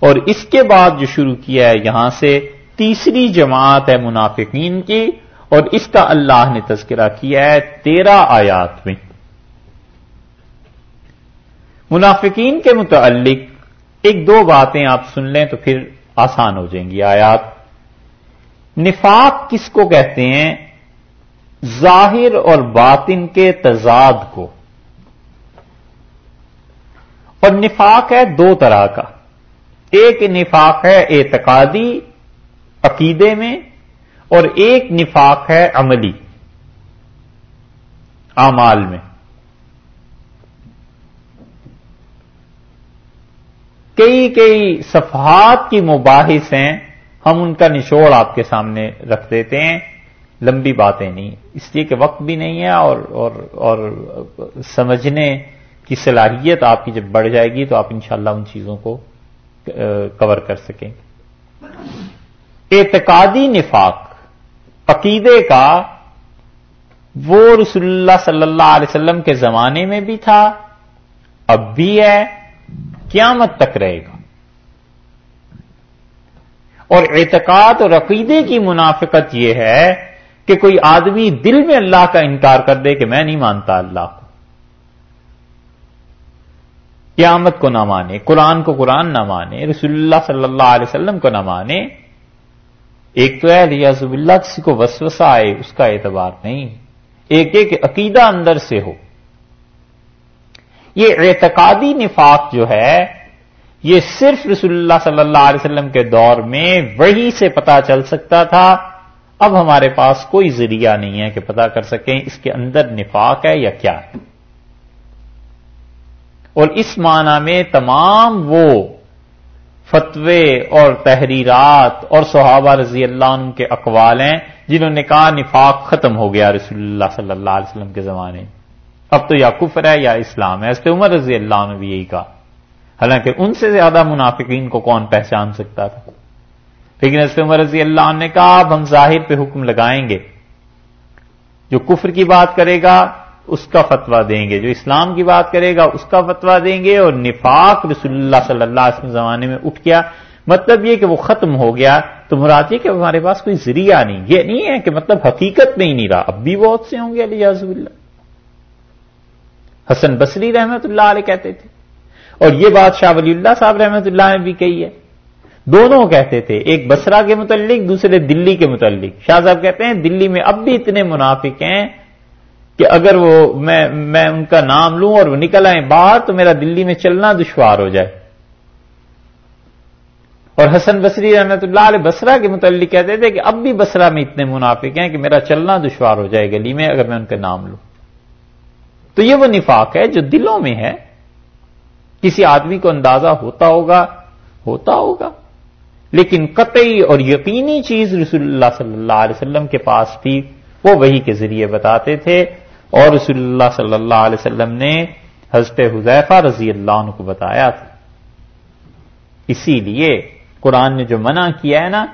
اور اس کے بعد جو شروع کیا ہے یہاں سے تیسری جماعت ہے منافقین کی، اور اس کا اللہ نے تذکرہ کیا ہے تیرہ آیات میں۔ منافقین کے متعلق ایک دو باتیں آپ سن لیں تو پھر آسان ہو جائیں گی آیات۔ نفاق کس کو کہتے ہیں؟ ظاہر اور باطن کے تضاد کو۔ اور نفاق ہے دو طرح کا۔ ایک نفاق ہے اعتقادی عقیدے میں اور ایک نفاق ہے عملی اعمال میں۔ کئی کئی صفحات کی مباحث ہیں ہم ان کا نچوڑ آپ کے سامنے رکھ دیتے ہیں، لمبی باتیں نہیں۔ اس لیے کہ وقت بھی نہیں ہے اور اور اور سمجھنے کی صلاحیت آپ کی جب بڑھ جائے گی تو آپ انشاءاللہ ان چیزوں کو کور کر سکیں۔ اعتقادی نفاق، عقیدے کا وہ رسول اللہ صلی اللہ علیہ وسلم کے زمانے میں بھی تھا، اب بھی ہے، قیامت تک رہے گا۔ اور اعتقاد اور عقیدے کی منافقت یہ ہے کہ کوئی آدمی دل میں اللہ کا انکار کر دے کہ میں نہیں مانتا اللہ کو۔ قیامت کو نہ مانے، قرآن کو قرآن نہ مانے، رسول اللہ صلی اللہ علیہ وسلم کو نہ مانے، ایک تو ہے ریاض اللہ کسی کو وسوسہ آئے، اس کا اعتبار نہیں۔ ایک ایک عقیدہ اندر سے ہو۔ یہ اعتقادی نفاق جو ہے، یہ صرف رسول اللہ صلی اللہ علیہ وسلم کے دور میں وہی سے پتا چل سکتا تھا۔ اب ہمارے پاس کوئی ذریعہ نہیں ہے کہ پتا کر سکیں اس کے اندر نفاق ہے یا کیا ہے۔ اور اس معنی میں تمام وہ فتوے اور تحریرات اور صحابہ رضی اللہ عنہ کے اقوال ہیں جنہوں نے کہا نفاق ختم ہو گیا رسول اللہ صلی اللہ علیہ وسلم کے زمانے اب تو یا کفر ہے یا اسلام ہے۔ ایسے عمر رضی اللہ عنہ بھی یہی کہا۔ حالانکہ ان سے زیادہ منافقین کو کون پہچان سکتا تھا؟ لیکن ایسے عمر رضی اللہ عنہ نے کہا، اب ہم ظاہر پہ حکم لگائیں گے۔ جو کفر کی بات کرے گا اس کا فتوا دیں گے۔ جو اسلام کی بات کرے گا، اس کا فتوا دیں گے اور نفاق رسول اللہ صلی اللہ علیہ وسلم زمانے میں اٹھ گیا۔ مطلب یہ کہ وہ ختم ہو گیا۔ تو مراد یہ کہ ہمارے پاس کوئی ذریعہ نہیں۔ یہ نہیں ہے کہ مطلب حقیقت میں ہی نہیں رہا۔ اب بھی بہت سے ہوں گے، علی اللہ۔ حسن بصری رحمت اللہ علیہ کہتے تھے۔ اور یہ بات شاہ ولی اللہ صاحب رحمت اللہ نے بھی کہی ہے۔ دونوں کہتے تھے، ایک بسرا کے متعلق، دوسرے دلی کے متعلق۔ شاہ صاحب کہتے ہیں، دلی میں اب بھی اتنے منافق ہیں۔ کہ اگر وہ میں میں ان کا نام لوں اور وہ نکل آئیں باہر تو میرا دلی میں چلنا دشوار ہو جائے۔ اور حسن بصری رحمت اللہ علیہ بسرا کے متعلق کہتے تھے کہ اب بھی بسرا میں اتنے منافق ہیں کہ میرا چلنا دشوار ہو جائے گلی میں اگر میں ان کا نام لوں۔ تو یہ وہ نفاق ہے جو دلوں میں ہے۔ کسی آدمی کو اندازہ ہوتا ہوگا ہوتا ہوگا۔ لیکن قطعی اور یقینی چیز رسول اللہ صلی اللہ علیہ وسلم کے پاس تھی، وہ وہی کے ذریعے بتاتے تھے۔ اور رسول اللہ صلی اللہ علیہ وسلم نے حضرت حذیفہ رضی اللہ عنہ کو بتایا تھا۔ اسی لیے قرآن نے جو منع کیا ہے نا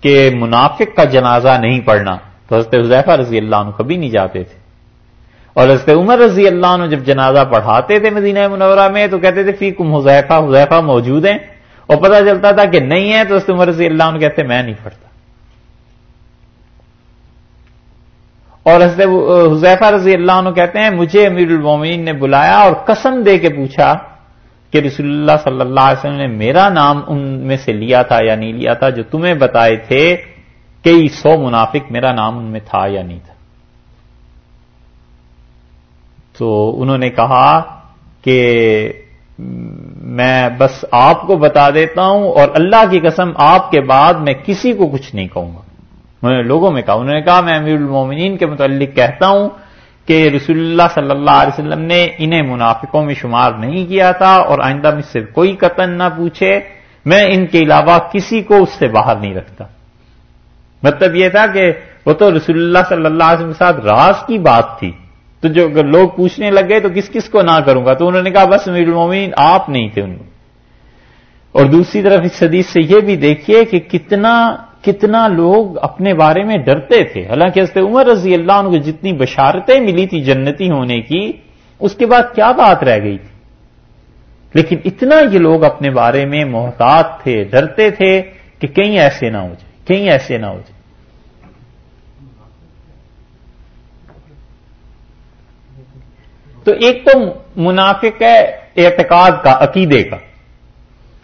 کہ منافق کا جنازہ نہیں پڑھنا، تو حضرت حذیفہ رضی اللہ عنہ کبھی نہیں جاتے تھے۔ اور حضرت عمر رضی اللہ عنہ جب جنازہ پڑھاتے تھے مدینہ منورہ میں، تو کہتے تھے فی کم حضیفہ حضیفہ موجود ہیں۔ اور پتہ چلتا تھا کہ نہیں ہے، تو حضرت عمر رضی اللہ عنہ کہتے، میں نہیں پڑھتا۔ اور حضرت حضیفہ رضی اللہ عنہ کہتے ہیں، مجھے امیر المومین نے بلایا اور قسم دے کے پوچھا کہ رسول اللہ صلی اللہ علیہ وسلم نے میرا نام ان میں سے لیا تھا یا نہیں لیا تھا، جو تمہیں بتائے تھے کئی سو منافق میرا نام ان میں تھا یا نہیں تھا۔ تو انہوں نے کہا کہ میں بس آپ کو بتا دیتا ہوں اور اللہ کی قسم آپ کے بعد میں کسی کو کچھ نہیں کہوں گا۔ میں نے لوگوں میں کہا، انہوں نے کہا، میں امیر المومنین کے متعلق کہتا ہوں کہ رسول اللہ صلی اللہ علیہ وسلم نے انہیں منافقوں میں شمار نہیں کیا تھا اور آئندہ میں سے کوئی قتل نہ پوچھے، میں ان کے علاوہ کسی کو اس سے باہر نہیں رکھتا۔ مطلب یہ تھا کہ وہ تو رسول اللہ صلی اللہ علیہ وسلم کے ساتھ راز کی بات تھی۔ تو جو اگر لوگ پوچھنے لگ گئے تو کس کس کو نہ کروں گا؟ تو انہوں نے کہا، بس امیر المومین آپ نہیں تھے ان اور دوسری طرف اس حدیث سے یہ بھی دیکھیے کہ کتنا کتنا لوگ اپنے بارے میں ڈرتے تھے۔ حالانکہ حضرت عمر رضی اللہ عنہ کو جتنی بشارتیں ملی تھی جنتی ہونے کی، اس کے بعد کیا بات رہ گئی تھی؟ لیکن اتنا یہ لوگ اپنے بارے میں محتاط تھے، ڈرتے تھے کہ کہیں ایسے نہ ہو جائے، کہیں ایسے نہ ہو جائے۔ تو ایک تو منافق ہے، اعتقاد کا، عقیدے کا،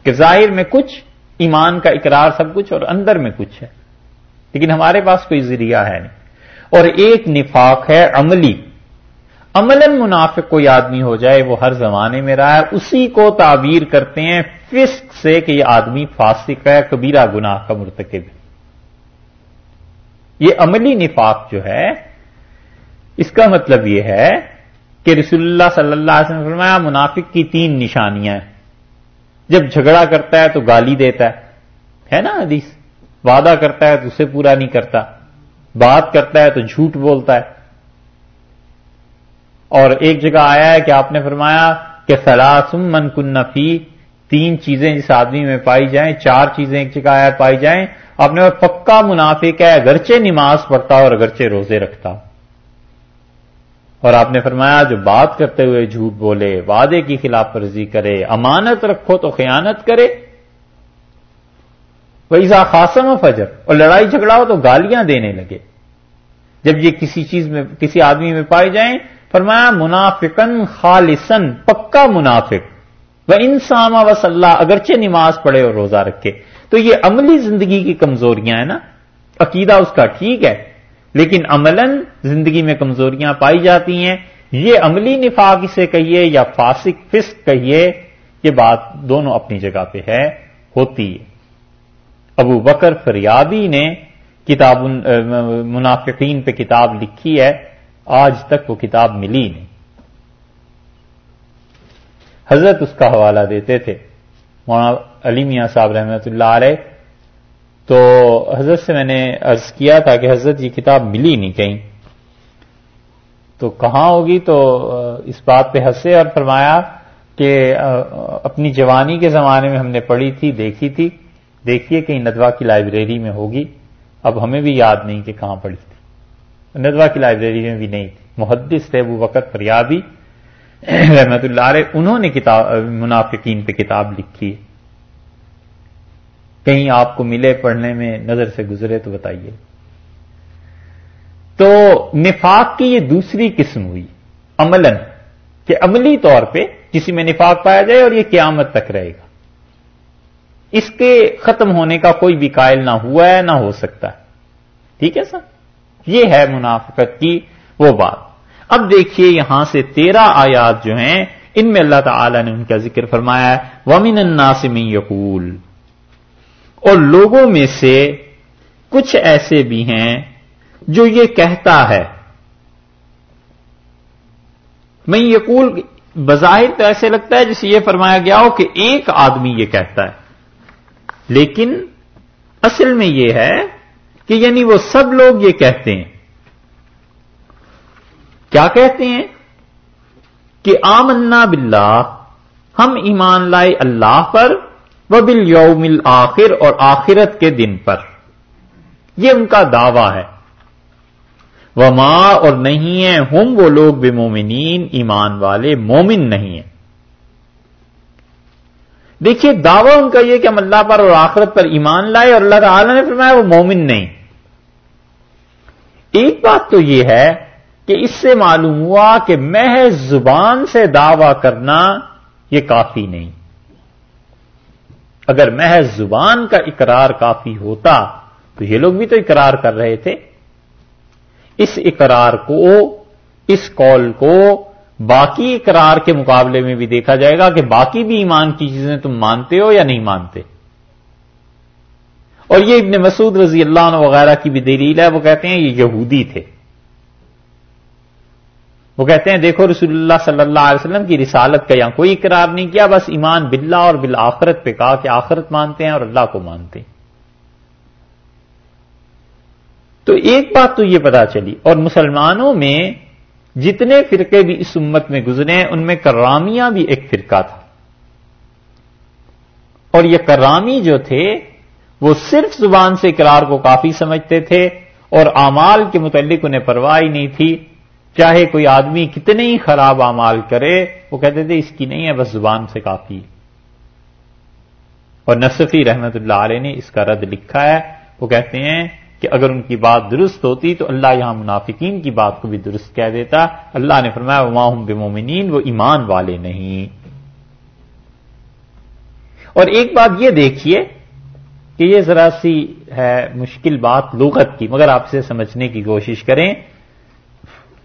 کہ ظاہر میں کچھ ایمان کا اقرار سب کچھ اور اندر میں کچھ ہے۔ لیکن ہمارے پاس کوئی ذریعہ ہے نہیں۔ اور ایک نفاق ہے عملی۔ عمل منافق کوئی آدمی ہو جائے، وہ ہر زمانے میں رہا ہے۔ اسی کو تعبیر کرتے ہیں فسق سے کہ یہ آدمی فاسق ہے، کبیرہ گناہ کا مرتکب ہے۔ یہ عملی نفاق جو ہے، اس کا مطلب یہ ہے کہ رسول اللہ صلی اللہ علیہ وسلم فرمایا، منافق کی تین نشانیاں ہیں۔ جب جھگڑا کرتا ہے تو گالی دیتا ہے۔ نا حدیث؟ وعدہ کرتا ہے تو اسے پورا نہیں کرتا۔ بات کرتا ہے تو جھوٹ بولتا ہے۔ اور ایک جگہ آیا ہے کہ آپ نے فرمایا کہ سلاسم من کن نفی تین چیزیں جس آدمی میں پائی جائیں، چار چیزیں ایک جگہ آیا پائی جائیں۔ آپ نے پکا منافق ہے، اگرچہ نماز پڑھتا اور اگرچہ روزے رکھتا۔ اور آپ نے فرمایا جو بات کرتے ہوئے جھوٹ بولے، وعدے کی خلاف ورزی کرے، امانت رکھو تو خیانت کرے۔ ویسا خاصم و فجر، اور لڑائی جھگڑا ہو تو گالیاں دینے لگے۔ جب یہ کسی چیز میں، کسی آدمی میں پائے جائیں، فرمایا منافقن خالصن پکا منافق۔ وہ انسامہ و صلاح اگرچہ نماز پڑھے اور روزہ رکھے۔ تو یہ عملی زندگی کی کمزوریاں ہیں نا؟ عقیدہ اس کا ٹھیک ہے۔ لیکن عملاً زندگی میں کمزوریاں پائی جاتی ہیں۔ یہ عملی نفاق اسے کہیے یا فاسق فسق کہیے، یہ بات دونوں اپنی جگہ پہ ہے، ہوتی ہے۔ ابو بکر فریابی نے کتاب منافقین پہ کتاب لکھی ہے، آج تک وہ کتاب ملی نہیں۔ حضرت اس کا حوالہ دیتے تھے۔ مولانا علی میاں صاحب رحمۃ اللہ علیہ تو حضرت سے میں نے عرض کیا تھا کہ حضرت یہ کتاب ملی نہیں کہیں۔ تو کہاں ہوگی؟ تو اس بات پہ ہنسے اور فرمایا کہ اپنی جوانی کے زمانے میں ہم نے پڑھی تھی، دیکھی تھی۔ دیکھیے کہیں ندوا کی لائبریری میں ہوگی۔ اب ہمیں بھی یاد نہیں کہ کہاں پڑھی تھی۔ ندوا کی لائبریری میں بھی نہیں تھی۔ محدث تھے وہ وقت فریابی رحمت اللہ علیہ، انہوں نے کتاب، منافقین پہ کتاب لکھی۔ ہے کہیں آپ کو ملے پڑھنے میں نظر سے گزرے تو بتائیے۔ تو نفاق کی یہ دوسری قسم ہوئی، عملاً، کہ عملی طور پہ کسی میں نفاق پایا جائے اور یہ قیامت تک رہے گا۔ اس کے ختم ہونے کا کوئی بھی قائل نہ ہوا ہے، نہ ہو سکتا ہے۔ ٹھیک ہے سر؟ یہ ہے منافقت کی وہ بات۔ اب دیکھیے یہاں سے تیرہ آیات جو ہیں، ان میں اللہ تعالی نے ان کا ذکر فرمایا ہے۔ ومن الناسمی یقول۔ اور لوگوں میں سے کچھ ایسے بھی ہیں جو یہ کہتا ہے۔ میں یقول، بظاہر تو ایسے لگتا ہے جسے یہ فرمایا گیا ہو کہ ایک آدمی یہ کہتا ہے۔ لیکن اصل میں یہ ہے کہ یعنی وہ سب لوگ یہ کہتے ہیں۔ کیا کہتے ہیں؟ کہ آمنا باللہ، ہم ایمان لائے اللہ پر وہ بل یوم آخر اور آخرت کے دن پر۔ یہ ان کا دعویٰ ہے۔ وہ ماں اور نہیں ہے ہم وہ لوگ بے مومنین ایمان والے مومن نہیں ہیں۔ دیکھیے، دعویٰ ان کا یہ کہ ہم اللہ پر اور آخرت پر ایمان لائے اور اللہ تعالی نے فرمایا وہ مومن نہیں۔ ایک بات تو یہ ہے کہ اس سے معلوم ہوا کہ محض زبان سے دعوی کرنا یہ کافی نہیں۔ اگر محض زبان کا اقرار کافی ہوتا تو یہ لوگ بھی تو اقرار کر رہے تھے۔ اس اقرار کو، اس کال کو باقی اقرار کے مقابلے میں بھی دیکھا جائے گا کہ باقی بھی ایمان کی چیزیں تم مانتے ہو یا نہیں مانتے۔ اور یہ ابن مسعود رضی اللہ عنہ وغیرہ کی بھی دلیل ہے، وہ کہتے ہیں یہ یہودی تھے۔ وہ کہتے ہیں دیکھو رسول اللہ صلی اللہ علیہ وسلم کی رسالت کا یہاں کوئی اقرار نہیں کیا، بس ایمان باللہ اور بالآخرت پہ کہا کہ آخرت مانتے ہیں اور اللہ کو مانتے ہیں۔ تو ایک بات تو یہ پتا چلی، اور مسلمانوں میں جتنے فرقے بھی اس امت میں گزرے ان میں کرامیاں بھی ایک فرقہ تھا۔ اور یہ کرامی جو تھے، وہ صرف زبان سے اقرار کو کافی سمجھتے تھے اور اعمال کے متعلق انہیں پرواہ نہیں تھی۔ چاہے کوئی آدمی کتنے ہی خراب اعمال کرے، وہ کہتے تھے اس کی نہیں ہے، بس زبان سے کافی۔ اور نصفی رحمت اللہ علیہ نے اس کا رد لکھا ہے۔ وہ کہتے ہیں کہ اگر ان کی بات درست ہوتی تو اللہ یہاں منافقین کی بات کو بھی درست کہہ دیتا۔ اللہ نے فرمایا وماہم بمومنین وہ ایمان والے نہیں۔ اور ایک بات یہ دیکھیے کہ یہ ذرا سی ہے مشکل بات لغت کی، مگر آپ سے سمجھنے کی کوشش کریں۔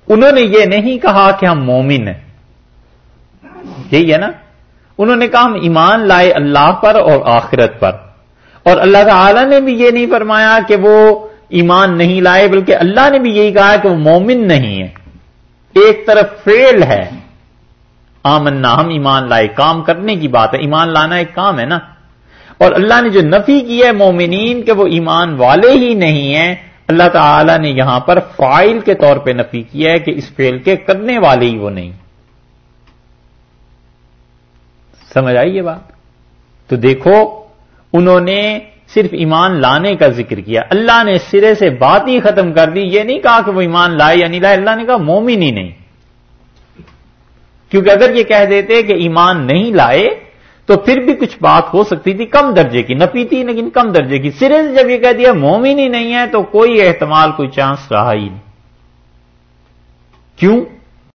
انہوں نے یہ نہیں کہا کہ ہم مومن ہیں۔ یہی ہے نا۔ انہوں نے کہا ہم ایمان لائے اللہ پر اور آخرت پر۔ اور اللہ تعالی نے بھی یہ نہیں فرمایا کہ وہ ایمان نہیں لائے، بلکہ اللہ نے بھی یہی کہا کہ وہ مومن نہیں ہے ایک طرف فیل ہے۔ آمنا، ہم ایمان لائے، کام کرنے کی بات ہے، ایمان لانا ایک کام ہے نا۔ اور اللہ نے جو نفی کی ہے مومنین، کہ وہ ایمان والے ہی نہیں ہیں۔ اللہ تعالی نے یہاں پر فائل کے طور پہ نفی کیا ہے کہ اس فیل کے کرنے والے ہی وہ نہیں۔ سمجھ آئی یہ بات؟ تو دیکھو، انہوں نے صرف ایمان لانے کا ذکر کیا۔ اللہ نے سرے سے بات ہی ختم کر دی۔ یہ نہیں کہا کہ وہ ایمان لائے یا نہیں لائے، اللہ نے کہا مومن ہی نہیں۔ کیونکہ اگر یہ کہہ دیتے کہ ایمان نہیں لائے تو پھر بھی کچھ بات ہو سکتی تھی کم درجے کی نپیتی لیکن کم درجے کی۔ سرے سے جب یہ کہہ دیا مومن ہی نہیں ہے تو کوئی احتمال، کوئی چانس رہا ہی نہیں۔ کیوں؟